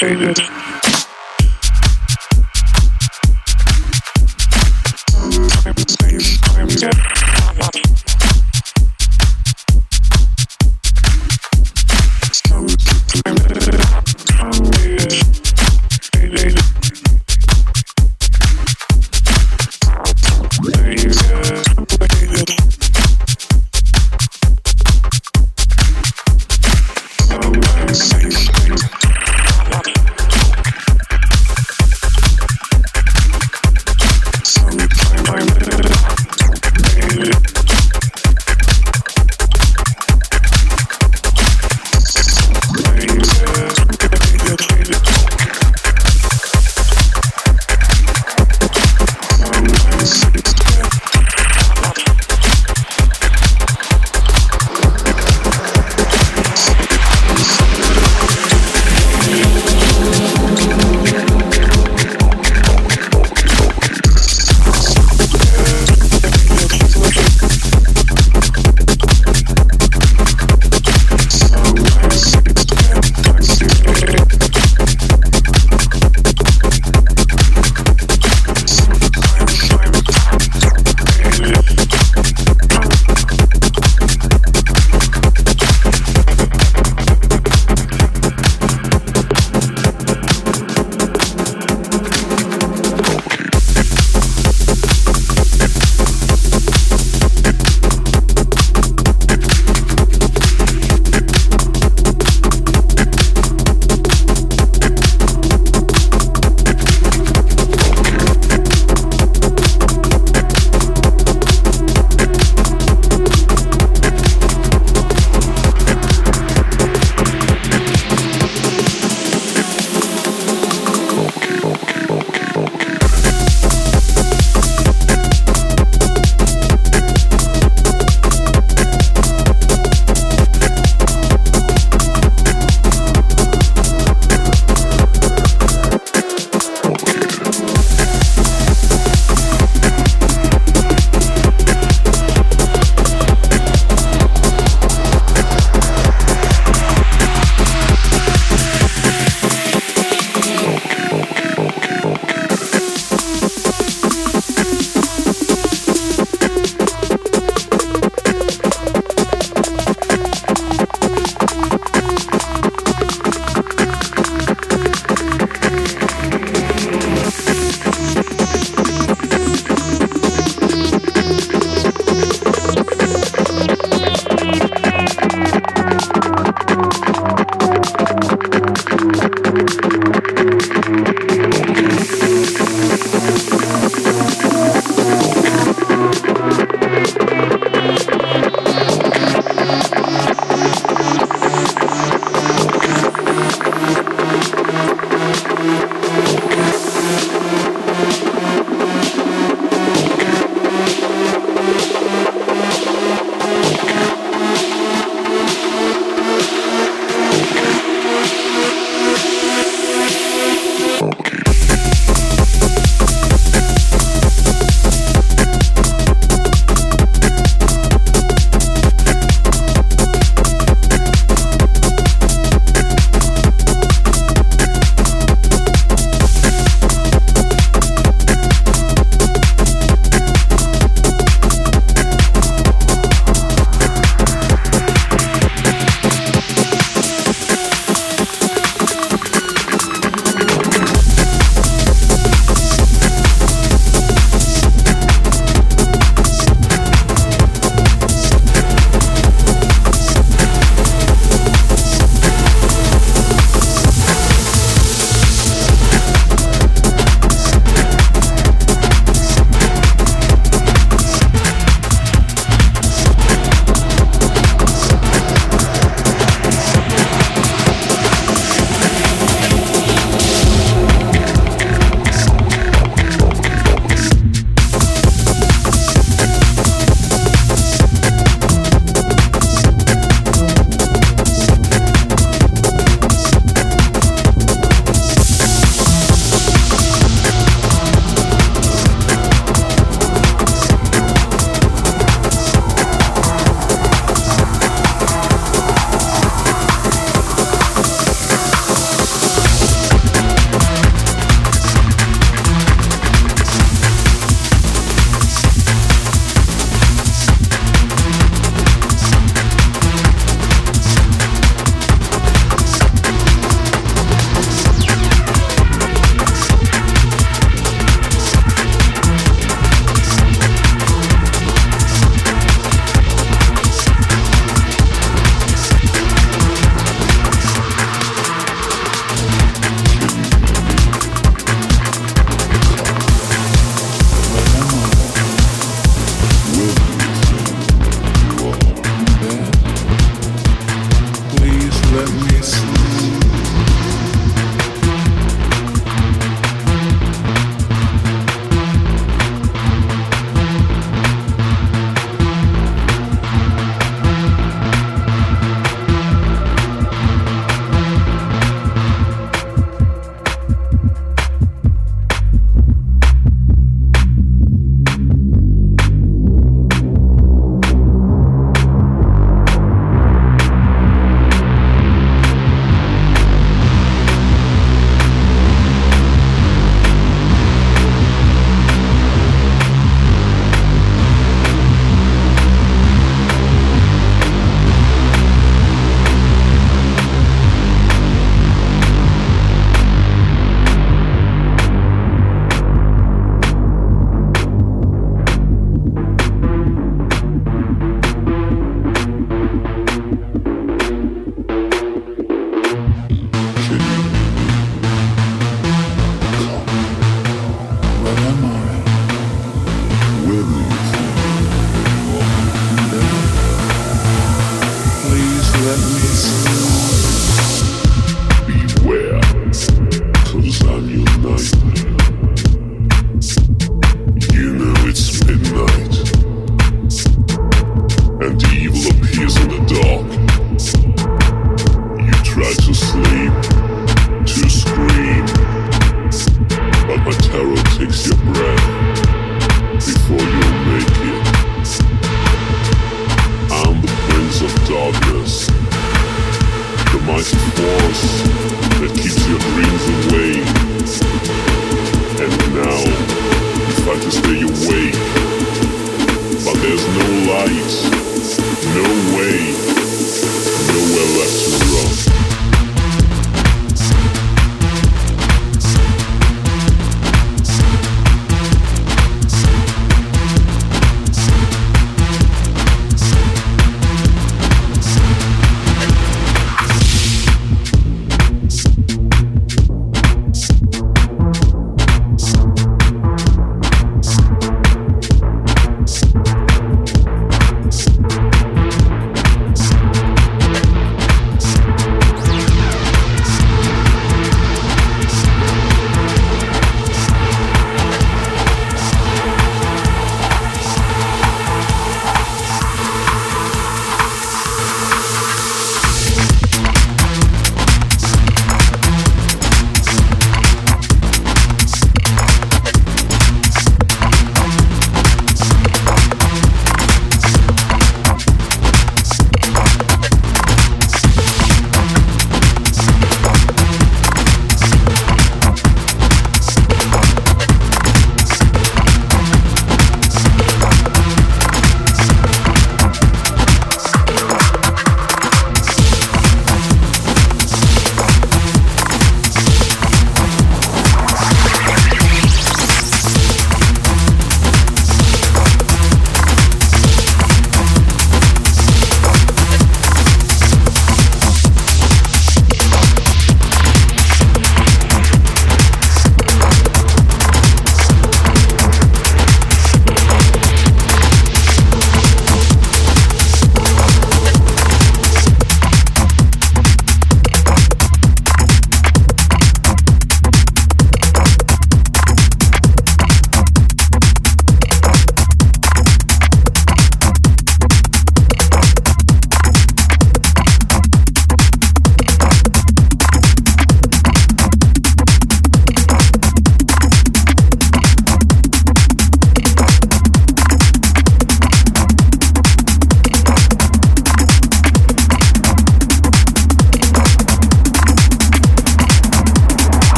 Sometimes